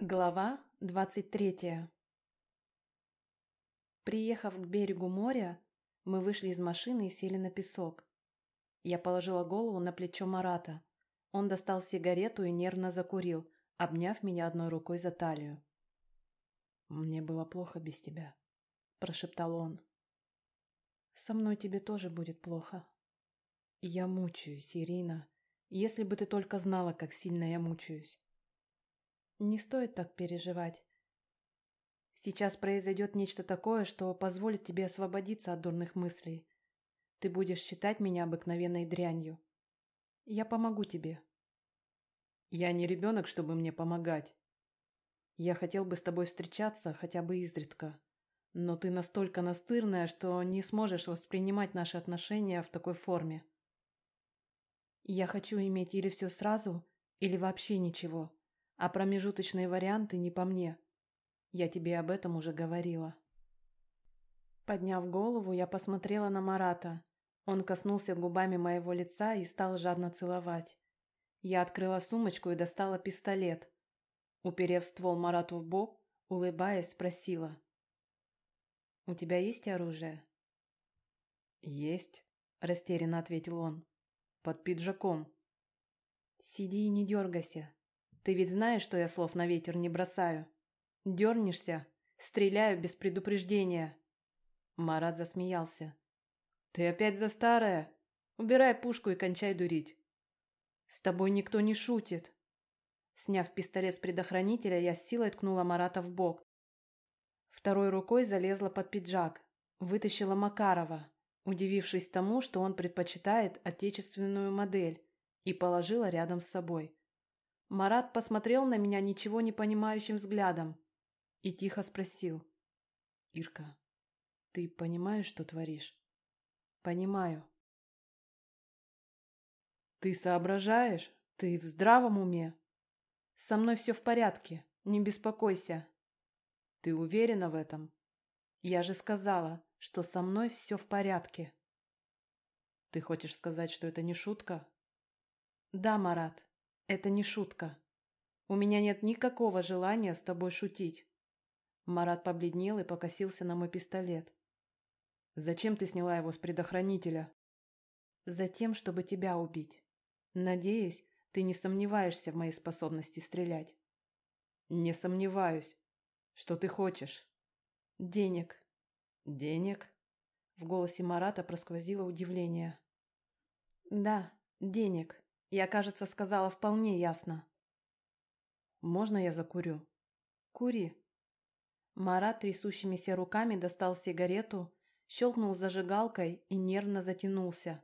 Глава двадцать третья Приехав к берегу моря, мы вышли из машины и сели на песок. Я положила голову на плечо Марата. Он достал сигарету и нервно закурил, обняв меня одной рукой за талию. «Мне было плохо без тебя», – прошептал он. «Со мной тебе тоже будет плохо». «Я мучаюсь, Ирина. Если бы ты только знала, как сильно я мучаюсь». Не стоит так переживать. Сейчас произойдет нечто такое, что позволит тебе освободиться от дурных мыслей. Ты будешь считать меня обыкновенной дрянью. Я помогу тебе. Я не ребенок, чтобы мне помогать. Я хотел бы с тобой встречаться хотя бы изредка. Но ты настолько настырная, что не сможешь воспринимать наши отношения в такой форме. Я хочу иметь или все сразу, или вообще ничего. А промежуточные варианты не по мне. Я тебе об этом уже говорила. Подняв голову, я посмотрела на Марата. Он коснулся губами моего лица и стал жадно целовать. Я открыла сумочку и достала пистолет. Уперев ствол Марату в бок, улыбаясь, спросила. «У тебя есть оружие?» «Есть», — растерянно ответил он. «Под пиджаком». «Сиди и не дергайся. Ты ведь знаешь, что я слов на ветер не бросаю. Дернешься, стреляю без предупреждения. Марат засмеялся. Ты опять за старое? Убирай пушку и кончай дурить. С тобой никто не шутит. Сняв пистолет с предохранителя, я с силой ткнула Марата в бок. Второй рукой залезла под пиджак, вытащила Макарова, удивившись тому, что он предпочитает отечественную модель, и положила рядом с собой. Марат посмотрел на меня ничего не понимающим взглядом и тихо спросил. «Ирка, ты понимаешь, что творишь?» «Понимаю». «Ты соображаешь? Ты в здравом уме?» «Со мной все в порядке, не беспокойся». «Ты уверена в этом?» «Я же сказала, что со мной все в порядке». «Ты хочешь сказать, что это не шутка?» «Да, Марат, это не шутка. У меня нет никакого желания с тобой шутить. Марат побледнел и покосился на мой пистолет. Зачем ты сняла его с предохранителя? Затем, чтобы тебя убить. Надеюсь, ты не сомневаешься в моей способности стрелять. Не сомневаюсь. Что ты хочешь? Денег. Денег? В голосе Марата просквозило удивление. Да, денег. Я, кажется, сказала вполне ясно. «Можно я закурю?» «Кури». Марат трясущимися руками достал сигарету, щелкнул зажигалкой и нервно затянулся.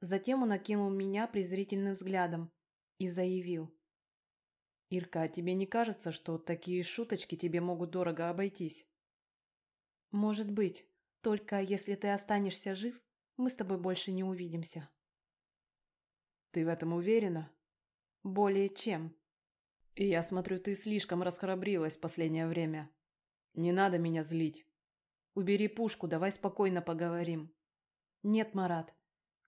Затем он окинул меня презрительным взглядом и заявил. «Ирка, а тебе не кажется, что такие шуточки тебе могут дорого обойтись?» «Может быть, только если ты останешься жив, мы с тобой больше не увидимся». Ты в этом уверена? Более чем. И я смотрю, ты слишком расхрабрилась в последнее время. Не надо меня злить. Убери пушку, давай спокойно поговорим. Нет, Марат,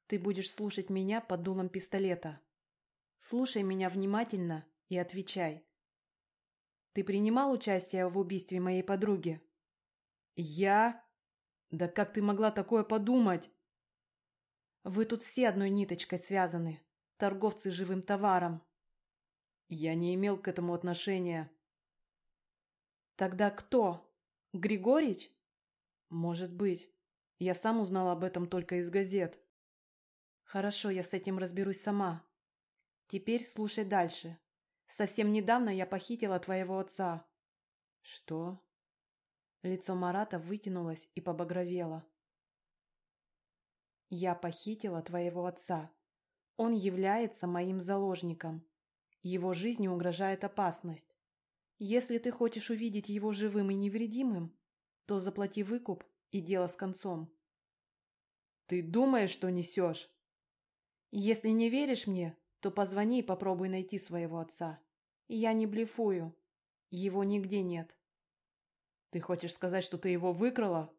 ты будешь слушать меня под дулом пистолета. Слушай меня внимательно и отвечай. Ты принимал участие в убийстве моей подруги? Я? Да как ты могла такое подумать? Вы тут все одной ниточкой связаны торговцы живым товаром. Я не имел к этому отношения. Тогда кто? Григорич? Может быть. Я сам узнал об этом только из газет. Хорошо, я с этим разберусь сама. Теперь слушай дальше. Совсем недавно я похитила твоего отца. Что? Лицо Марата вытянулось и побагровело. Я похитила твоего отца. Он является моим заложником. Его жизни угрожает опасность. Если ты хочешь увидеть его живым и невредимым, то заплати выкуп и дело с концом. Ты думаешь, что несешь? Если не веришь мне, то позвони и попробуй найти своего отца. Я не блефую. Его нигде нет. Ты хочешь сказать, что ты его выкрала?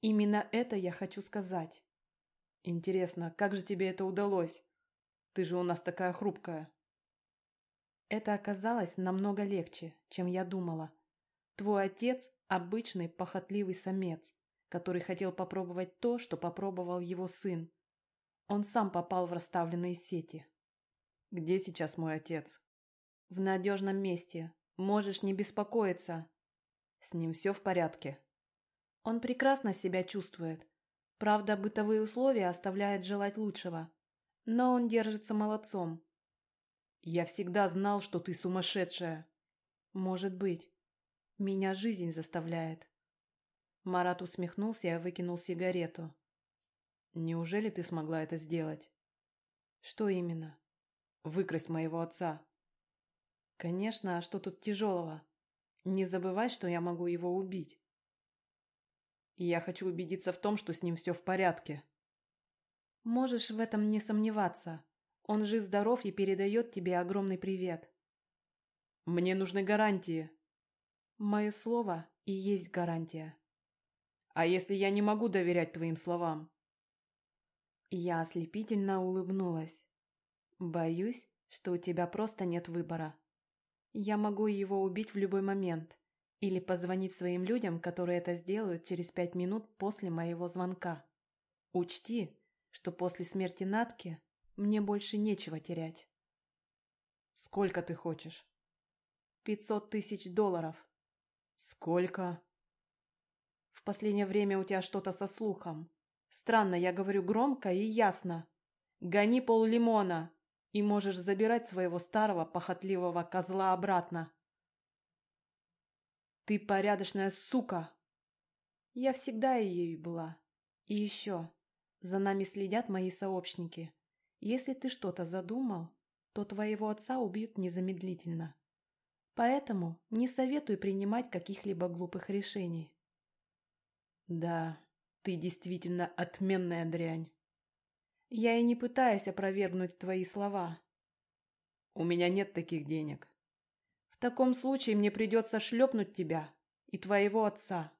Именно это я хочу сказать. Интересно, как же тебе это удалось? Ты же у нас такая хрупкая. Это оказалось намного легче, чем я думала. Твой отец – обычный похотливый самец, который хотел попробовать то, что попробовал его сын. Он сам попал в расставленные сети. Где сейчас мой отец? В надежном месте. Можешь не беспокоиться. С ним все в порядке. Он прекрасно себя чувствует. Правда, бытовые условия оставляют желать лучшего. Но он держится молодцом. Я всегда знал, что ты сумасшедшая. Может быть. Меня жизнь заставляет. Марат усмехнулся и выкинул сигарету. Неужели ты смогла это сделать? Что именно? Выкрасть моего отца. Конечно, а что тут тяжелого? Не забывай, что я могу его убить. Я хочу убедиться в том, что с ним все в порядке. Можешь в этом не сомневаться. Он жив-здоров и передает тебе огромный привет. Мне нужны гарантии. Мое слово и есть гарантия. А если я не могу доверять твоим словам? Я ослепительно улыбнулась. Боюсь, что у тебя просто нет выбора. Я могу его убить в любой момент. Или позвонить своим людям, которые это сделают через пять минут после моего звонка. Учти, что после смерти Натки мне больше нечего терять. Сколько ты хочешь? Пятьсот тысяч долларов. Сколько? В последнее время у тебя что-то со слухом. Странно, я говорю громко и ясно. Гони пол лимона, и можешь забирать своего старого похотливого козла обратно. Ты порядочная сука. Я всегда ею была. И еще. За нами следят мои сообщники. Если ты что-то задумал, то твоего отца убьют незамедлительно. Поэтому не советую принимать каких-либо глупых решений. Да, ты действительно отменная дрянь. Я и не пытаюсь опровергнуть твои слова. У меня нет таких денег. В таком случае мне придется шлепнуть тебя и твоего отца.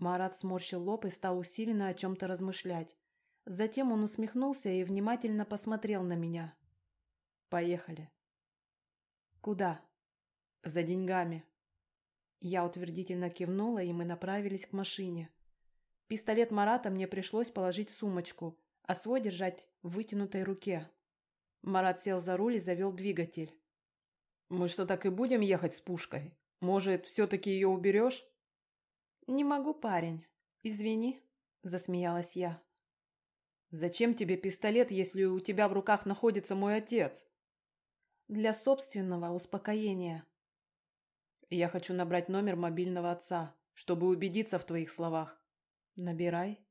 Марат сморщил лоб и стал усиленно о чем-то размышлять. Затем он усмехнулся и внимательно посмотрел на меня. «Поехали». «Куда?» «За деньгами». Я утвердительно кивнула, и мы направились к машине. Пистолет Марата мне пришлось положить в сумочку, а свой держать в вытянутой руке. Марат сел за руль и завел двигатель. «Мы что, так и будем ехать с пушкой? Может, все-таки ее уберешь?» «Не могу, парень. Извини», — засмеялась я. «Зачем тебе пистолет, если у тебя в руках находится мой отец?» «Для собственного успокоения». «Я хочу набрать номер мобильного отца, чтобы убедиться в твоих словах. «Набирай».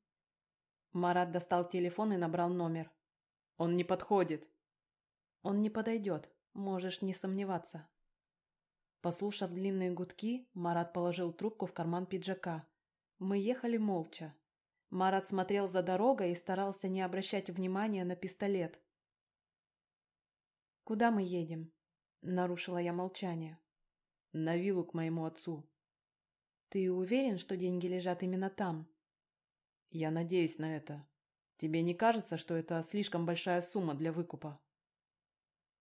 Марат достал телефон и набрал номер. «Он не подходит». «Он не подойдет, можешь не сомневаться». Послушав длинные гудки, Марат положил трубку в карман пиджака. Мы ехали молча. Марат смотрел за дорогой и старался не обращать внимания на пистолет. «Куда мы едем?» — нарушила я молчание. «На виллу к моему отцу». «Ты уверен, что деньги лежат именно там?» Я надеюсь на это. Тебе не кажется, что это слишком большая сумма для выкупа?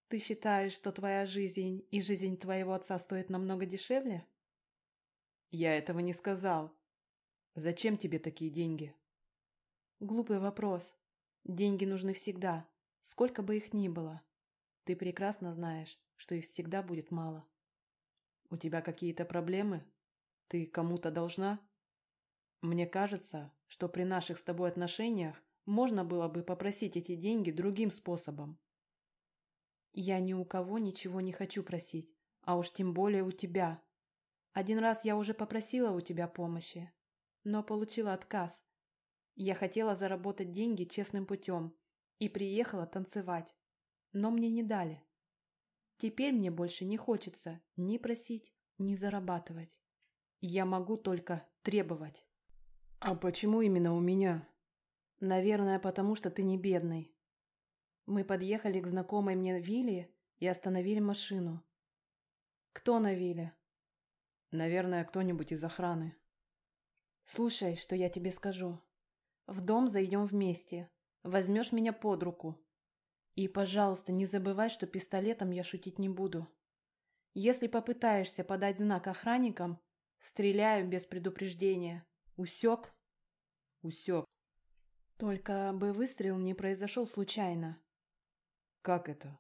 Ты считаешь, что твоя жизнь и жизнь твоего отца стоит намного дешевле? Я этого не сказал. Зачем тебе такие деньги? Глупый вопрос. Деньги нужны всегда, сколько бы их ни было. Ты прекрасно знаешь, что их всегда будет мало. У тебя какие-то проблемы? Ты кому-то должна? Мне кажется, что при наших с тобой отношениях можно было бы попросить эти деньги другим способом. Я ни у кого ничего не хочу просить, а уж тем более у тебя. Один раз я уже попросила у тебя помощи, но получила отказ. Я хотела заработать деньги честным путем и приехала танцевать, но мне не дали. Теперь мне больше не хочется ни просить, ни зарабатывать. Я могу только требовать. «А почему именно у меня?» «Наверное, потому что ты не бедный». Мы подъехали к знакомой мне вилле и остановили машину. «Кто на вилле?» «Наверное, кто-нибудь из охраны». «Слушай, что я тебе скажу. В дом зайдем вместе. Возьмешь меня под руку. И, пожалуйста, не забывай, что пистолетом я шутить не буду. Если попытаешься подать знак охранникам, стреляю без предупреждения. Усек? Усек. Только бы выстрел не произошел случайно. Как это?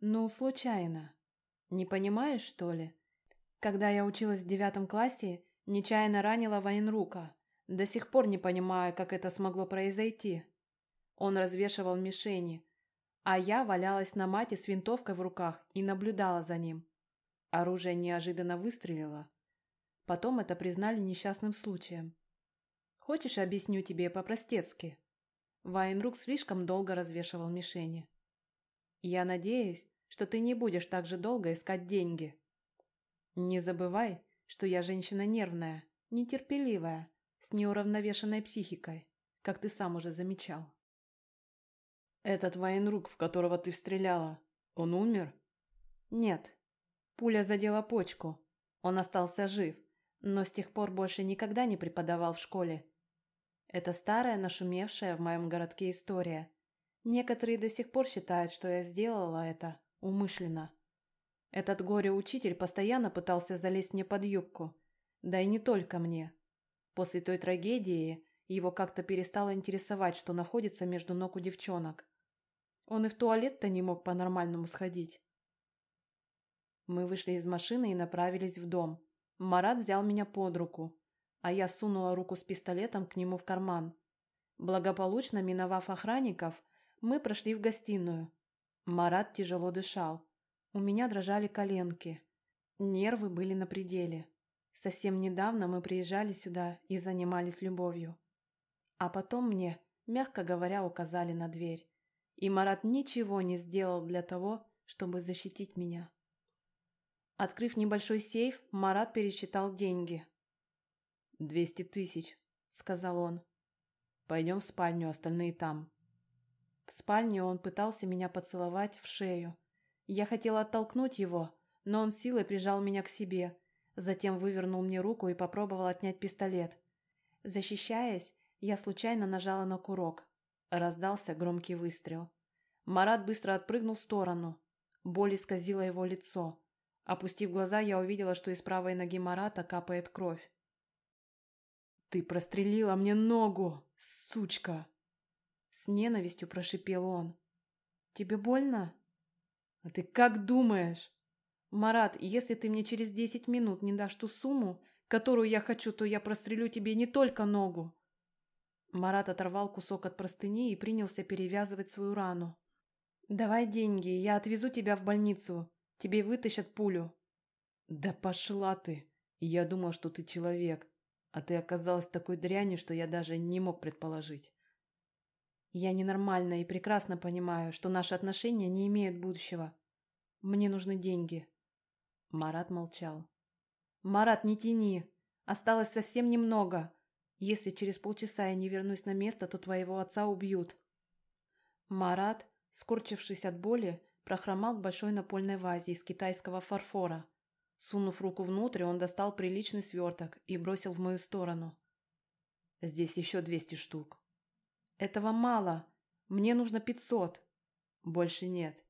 Ну, случайно. Не понимаешь, что ли? Когда я училась в девятом классе, нечаянно ранила военрука. До сих пор не понимаю, как это смогло произойти. Он развешивал мишени, а я валялась на мате с винтовкой в руках и наблюдала за ним. Оружие неожиданно выстрелило. Потом это признали несчастным случаем. Хочешь, объясню тебе по-простецки? Вайнрук слишком долго развешивал мишени. Я надеюсь, что ты не будешь так же долго искать деньги. Не забывай, что я женщина нервная, нетерпеливая, с неуравновешенной психикой, как ты сам уже замечал. Этот военрук, в которого ты стреляла, он умер? Нет. Пуля задела почку. Он остался жив, но с тех пор больше никогда не преподавал в школе. Это старая, нашумевшая в моем городке история. Некоторые до сих пор считают, что я сделала это умышленно. Этот горе-учитель постоянно пытался залезть мне под юбку. Да и не только мне. После той трагедии его как-то перестало интересовать, что находится между ног у девчонок. Он и в туалет-то не мог по-нормальному сходить. Мы вышли из машины и направились в дом. Марат взял меня под руку, а я сунула руку с пистолетом к нему в карман. Благополучно миновав охранников, мы прошли в гостиную. Марат тяжело дышал. У меня дрожали коленки. Нервы были на пределе. Совсем недавно мы приезжали сюда и занимались любовью. А потом мне, мягко говоря, указали на дверь и Марат ничего не сделал для того, чтобы защитить меня. Открыв небольшой сейф, Марат пересчитал деньги. «Двести тысяч», — сказал он. «Пойдем в спальню, остальные там». В спальне он пытался меня поцеловать в шею. Я хотела оттолкнуть его, но он силой прижал меня к себе, затем вывернул мне руку и попробовал отнять пистолет. Защищаясь, я случайно нажала на курок. Раздался громкий выстрел. Марат быстро отпрыгнул в сторону. Боль исказила его лицо. Опустив глаза, я увидела, что из правой ноги Марата капает кровь. «Ты прострелила мне ногу, сучка!» С ненавистью прошипел он. «Тебе больно?» «А ты как думаешь?» «Марат, если ты мне через десять минут не дашь ту сумму, которую я хочу, то я прострелю тебе не только ногу, Марат оторвал кусок от простыни и принялся перевязывать свою рану. «Давай деньги, я отвезу тебя в больницу. Тебе вытащат пулю». «Да пошла ты! Я думал, что ты человек, а ты оказалась такой дрянью, что я даже не мог предположить». «Я ненормальна и прекрасно понимаю, что наши отношения не имеют будущего. Мне нужны деньги». Марат молчал. «Марат, не тяни! Осталось совсем немного. Если через полчаса я не вернусь на место, то твоего отца убьют. Марат, скорчившись от боли, прохромал к большой напольной вазе из китайского фарфора. Сунув руку внутрь, он достал приличный сверток и бросил в мою сторону. «Здесь еще двести штук». «Этого мало. Мне нужно пятьсот». «Больше нет.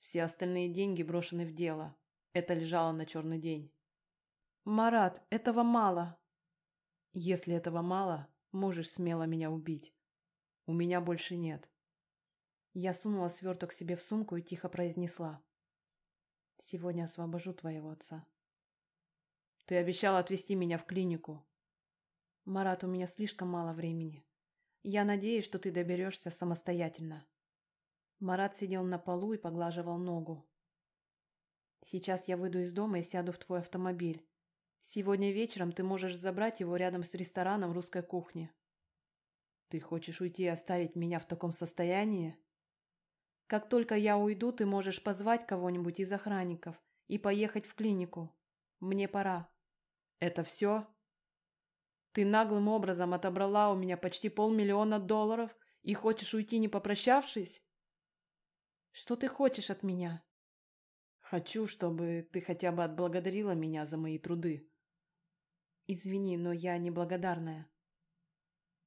Все остальные деньги брошены в дело. Это лежало на черный день». «Марат, этого мало. Если этого мало, можешь смело меня убить. У меня больше нет. Я сунула сверток себе в сумку и тихо произнесла. Сегодня освобожу твоего отца. Ты обещал отвезти меня в клинику. Марат, у меня слишком мало времени. Я надеюсь, что ты доберешься самостоятельно. Марат сидел на полу и поглаживал ногу. Сейчас я выйду из дома и сяду в твой автомобиль. Сегодня вечером ты можешь забрать его рядом с рестораном русской кухни. Ты хочешь уйти и оставить меня в таком состоянии? Как только я уйду, ты можешь позвать кого-нибудь из охранников и поехать в клинику. Мне пора. Это все? Ты наглым образом отобрала у меня почти полмиллиона долларов и хочешь уйти, не попрощавшись? Что ты хочешь от меня? Хочу, чтобы ты хотя бы отблагодарила меня за мои труды. Извини, но я неблагодарная.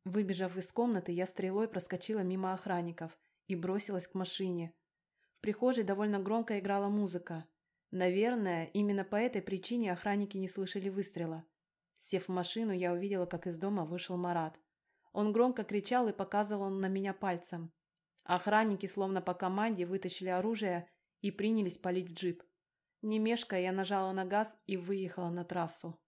Выбежав из комнаты, я стрелой проскочила мимо охранников и бросилась к машине. В прихожей довольно громко играла музыка. Наверное, именно по этой причине охранники не слышали выстрела. Сев в машину, я увидела, как из дома вышел Марат. Он громко кричал и показывал на меня пальцем. Охранники, словно по команде, вытащили оружие и принялись палить джип. Не мешкая, я нажала на газ и выехала на трассу.